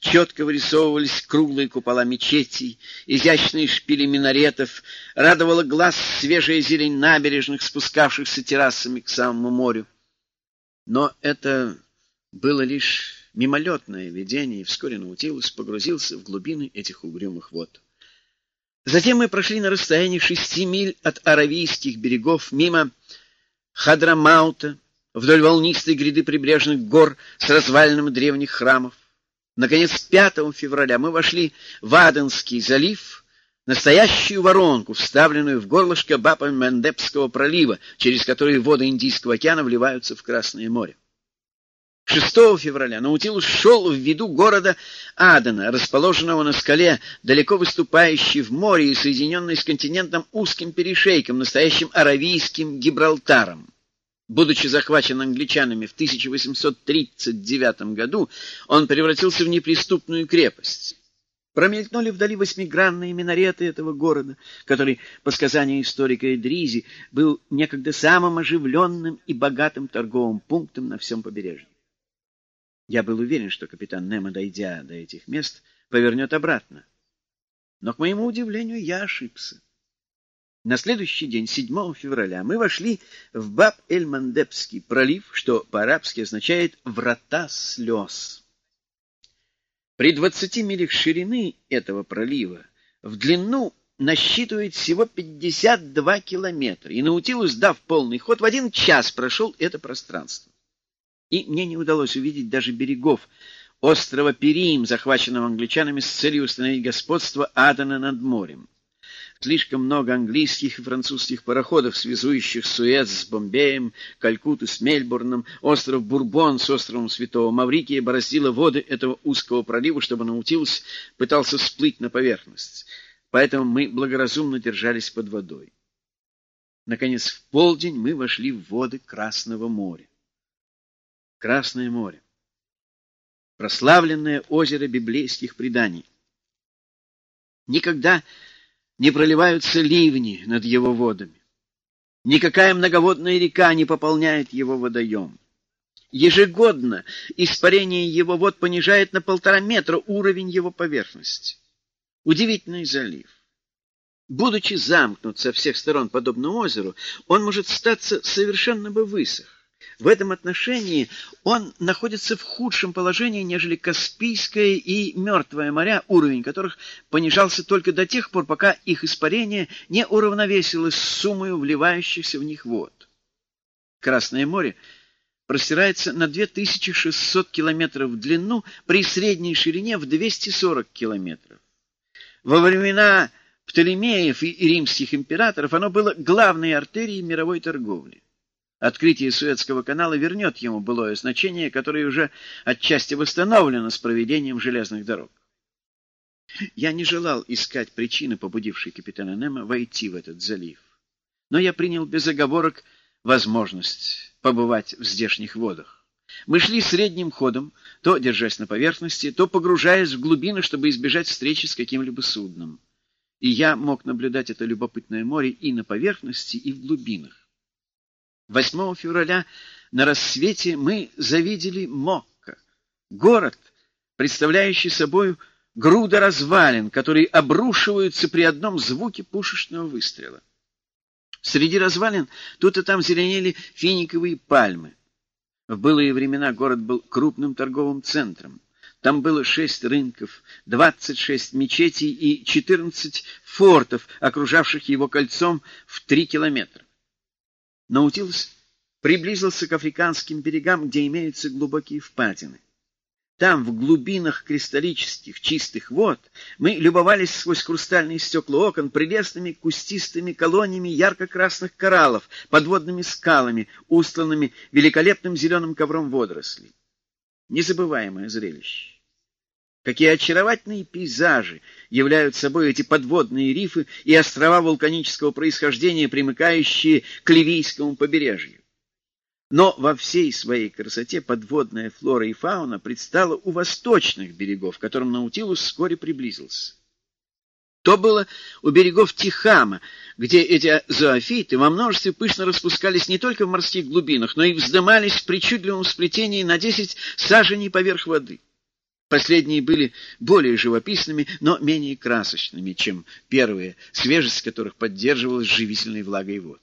четко вырисовывались круглые купола мечетей, изящные шпили минаретов, радовала глаз свежая зелень набережных, спускавшихся террасами к самому морю. Но это было лишь мимолетное видение, и вскоре Наутилус погрузился в глубины этих угрюмых вод. Затем мы прошли на расстоянии шести миль от Аравийских берегов, мимо Хадрамаута, вдоль волнистой гряды прибрежных гор с развалинами древних храмов. Наконец, 5 февраля мы вошли в Аденский залив, настоящую воронку, вставленную в горлышко Бапа-Мендепского пролива, через который воды Индийского океана вливаются в Красное море. 6 февраля Наутилус шел в виду города Адена, расположенного на скале, далеко выступающей в море и соединенной с континентом узким перешейком, настоящим аравийским Гибралтаром. Будучи захвачен англичанами в 1839 году, он превратился в неприступную крепость. Промелькнули вдали восьмигранные минареты этого города, который, по сказанию историка Эдризи, был некогда самым оживленным и богатым торговым пунктом на всем побережье. Я был уверен, что капитан Немо, дойдя до этих мест, повернет обратно. Но, к моему удивлению, я ошибся. На следующий день, 7 февраля, мы вошли в Баб-эль-Мандебский пролив, что по-арабски означает «врата слез». При 20 милях ширины этого пролива в длину насчитывает всего 52 километра, и Наутилус, дав полный ход, в один час прошел это пространство. И мне не удалось увидеть даже берегов острова Перим, захваченного англичанами с целью установить господство Адена над морем. Слишком много английских и французских пароходов, связующих Суэц с Бомбеем, Калькутту с Мельбурном, остров Бурбон с островом Святого Маврикия бороздило воды этого узкого пролива, чтобы Наутилус пытался всплыть на поверхность. Поэтому мы благоразумно держались под водой. Наконец, в полдень мы вошли в воды Красного моря. Красное море. Прославленное озеро библейских преданий. Никогда не проливаются ливни над его водами. Никакая многоводная река не пополняет его водоем. Ежегодно испарение его вод понижает на полтора метра уровень его поверхности. Удивительный залив. Будучи замкнут со всех сторон подобно озеру, он может статься совершенно бы высох. В этом отношении он находится в худшем положении, нежели Каспийское и Мертвое моря, уровень которых понижался только до тех пор, пока их испарение не уравновесилось суммой вливающихся в них вод. Красное море простирается на 2600 километров в длину при средней ширине в 240 километров. Во времена Птолемеев и римских императоров оно было главной артерией мировой торговли. Открытие Суэцкого канала вернет ему былое значение, которое уже отчасти восстановлено с проведением железных дорог. Я не желал искать причины, побудившей капитана Немо войти в этот залив. Но я принял без оговорок возможность побывать в здешних водах. Мы шли средним ходом, то держась на поверхности, то погружаясь в глубины, чтобы избежать встречи с каким-либо судном. И я мог наблюдать это любопытное море и на поверхности, и в глубинах. 8 февраля на рассвете мы завидели Мокко, город, представляющий собой груда развалин, которые обрушиваются при одном звуке пушечного выстрела. Среди развалин тут и там зеленели финиковые пальмы. В былые времена город был крупным торговым центром. Там было шесть рынков, двадцать шесть мечетей и четырнадцать фортов, окружавших его кольцом в три километра. Наутилус приблизился к африканским берегам, где имеются глубокие впадины. Там, в глубинах кристаллических чистых вод, мы любовались сквозь хрустальные стекла окон прелестными кустистыми колониями ярко-красных кораллов, подводными скалами, устланными великолепным зеленым ковром водорослей. Незабываемое зрелище. Какие очаровательные пейзажи являют собой эти подводные рифы и острова вулканического происхождения, примыкающие к Ливийскому побережью. Но во всей своей красоте подводная флора и фауна предстала у восточных берегов, к которым Наутилус вскоре приблизился. То было у берегов Тихама, где эти зоофиты во множестве пышно распускались не только в морских глубинах, но и вздымались в причудливом сплетении на десять саженей поверх воды. Последние были более живописными, но менее красочными, чем первые, свежесть которых поддерживалась живительной влагой вод.